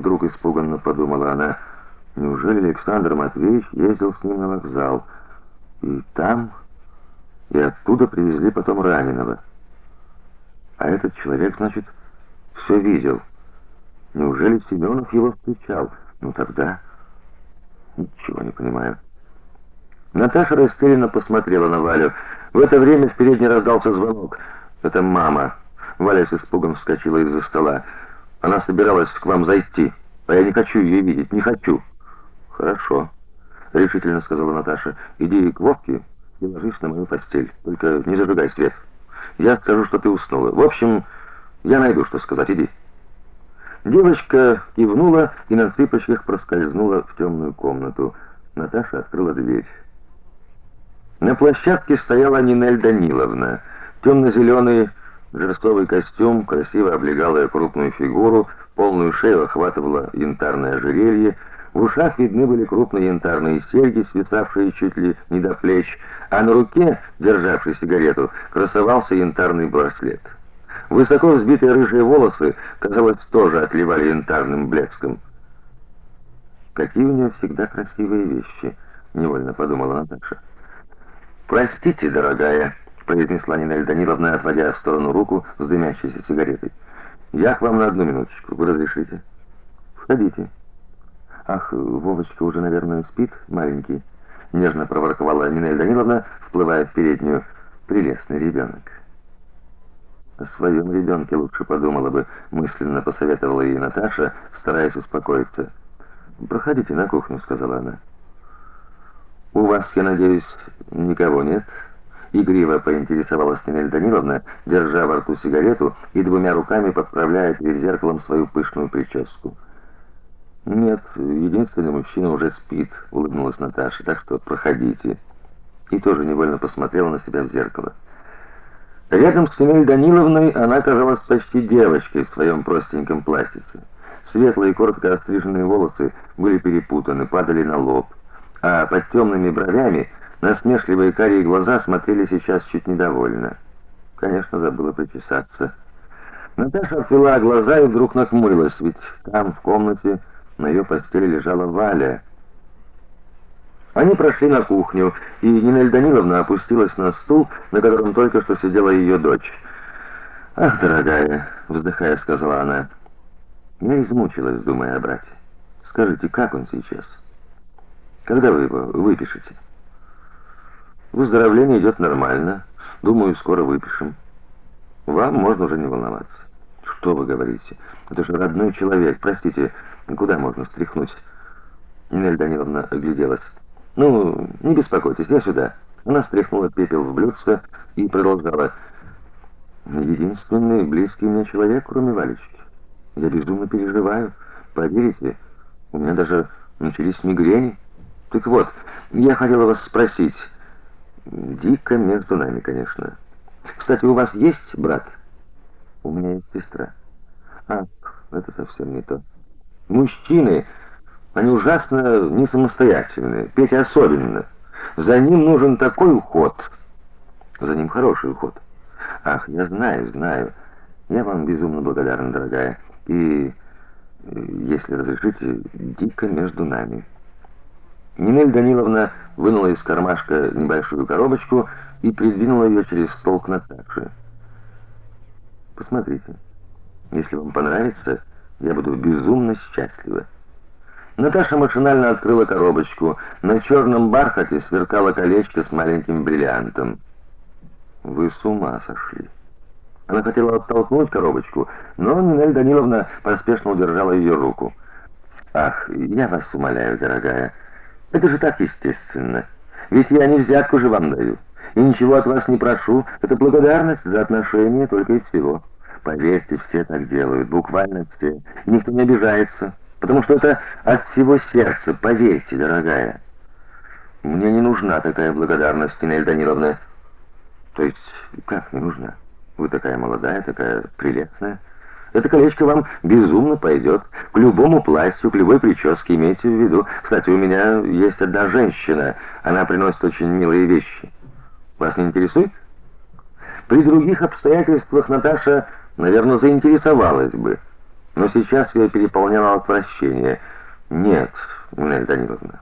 Вдруг испуганно подумала она, неужели Александр Матвеевич ездил с ним на вокзал? И там, и оттуда привезли потом раненого. А этот человек, значит, все видел. Неужели Семенов его встречал? Ну тогда... Ничего не понимаю. Наташа растерянно посмотрела на Валю. В это время в передней раздался звонок. Это мама. Валя с испугом вскочила из-за стола. Она собиралась к вам зайти, а я не хочу ее видеть, не хочу. Хорошо, решительно сказала Наташа. Иди к Вовке и ложись на мою постель. Только не зажигай свет. Я скажу, что ты уснула. В общем, я найду, что сказать. Иди. Девочка кивнула и на цыпочках проскользнула в темную комнату. Наташа открыла дверь. На площадке стояла Нинель Даниловна. Темно-зеленый Жерстовый костюм красиво облегал ее крупную фигуру, полную шею охватывало янтарное ожерелье, в ушах видны были крупные янтарные серьги, свисавшие чуть ли не до плеч, а на руке, державшей сигарету, красовался янтарный браслет. Высоко взбитые рыжие волосы, казалось, тоже отливали янтарным блеском. Какие у нее всегда красивые вещи, невольно подумала Наташа. Простите, дорогая, произнесла Нина Даниловна, отводя в сторону руку с дымящейся сигаретой. Я к вам на одну минуточку. Вы разрешите? Входите. Ах, Вовочка уже, наверное, спит, маленький, нежно проворковала Нина Даниловна, всплывая в переднюю. Прелестный ребенок. О своем ребенке лучше подумала бы, мысленно посоветовала ей Наташа, стараясь успокоиться. Проходите на кухню, сказала она. У вас, я надеюсь, никого нет? Игриво поинтересовалась Нинель Даниловна, держа во рту сигарету и двумя руками подправляя перед зеркалом свою пышную прическу. Нет, единственный мужчина уже спит, улыбнулась Наташа. Так что проходите. И тоже невольно посмотрела на себя в зеркало. Рядом с Нинель Даниловной она казалась почти девочкой в своем простеньком платьице. Светлые коротко остриженные волосы были перепутаны, падали на лоб, а под темными бровями Насмешливые карие глаза смотрели сейчас чуть недовольно. Конечно, забыла причесаться. Наташа отвела глаза и вдруг нахмурилась, ведь там, в комнате, на ее постели лежала Валя. Они прошли на кухню, и Нина Даниловна опустилась на стул, на котором только что сидела ее дочь. "Ах, дорогая", вздыхая, сказала она. "Я измучилась, думая о брате. Скажите, как он сейчас? Когда вы его выпишете?" Выздоровление идет нормально. Думаю, скоро выпишем. Вам можно уже не волноваться. Что вы говорите? Это же родной человек. Простите, куда можно стряхнуть? Нель Даниловна огляделась. Ну, не беспокойтесь, я сюда. Она стряхнула пепел в блюдце и продолжала: "Единственный близкий мне человек, кроме Валечки. Я безумно переживаю. Поверите, у меня даже начались мигрени. Так вот, я хотела вас спросить, Дико между нами, конечно. Кстати, у вас есть брат? У меня есть сестра. А, это совсем не то. Мужчины, они ужасно не самостоятельные. Петя особенно. За ним нужен такой уход. За ним хороший уход. Ах, я знаю, знаю. Я вам безумно благодарна, дорогая. И если разрешите, дико между нами. Нинель Даниловна вынула из кармашка небольшую коробочку и придвинула ее через стол к Наташе. Посмотрите. Если вам понравится, я буду безумно счастлива. Наташа машинально открыла коробочку. На черном бархате сверкало колечко с маленьким бриллиантом. Вы с ума сошли. Она хотела оттолкнуть коробочку, но Нинель Даниловна поспешно удержала ее руку. Ах, я вас умоляю, дорогая, это же так естественно. Ведь я не взятку же вам даю. И ничего от вас не прошу. Это благодарность за отношения только и всего. Поверьте, все так делают, буквально все. Никто не обижается, потому что это от всего сердца, поверьте, дорогая. Мне не нужна такая благодарность, Нель Даниловна. То есть, как не нужна? Вы такая молодая, такая прелестная. Это колечко вам безумно пойдет. К любому платью, к любой прическе, имейте в виду. Кстати, у меня есть одна женщина. Она приносит очень милые вещи. Вас не интересует? При других обстоятельствах Наташа, наверное, заинтересовалась бы. Но сейчас ее переполняло отвращение. Нет, Нель Даниловна,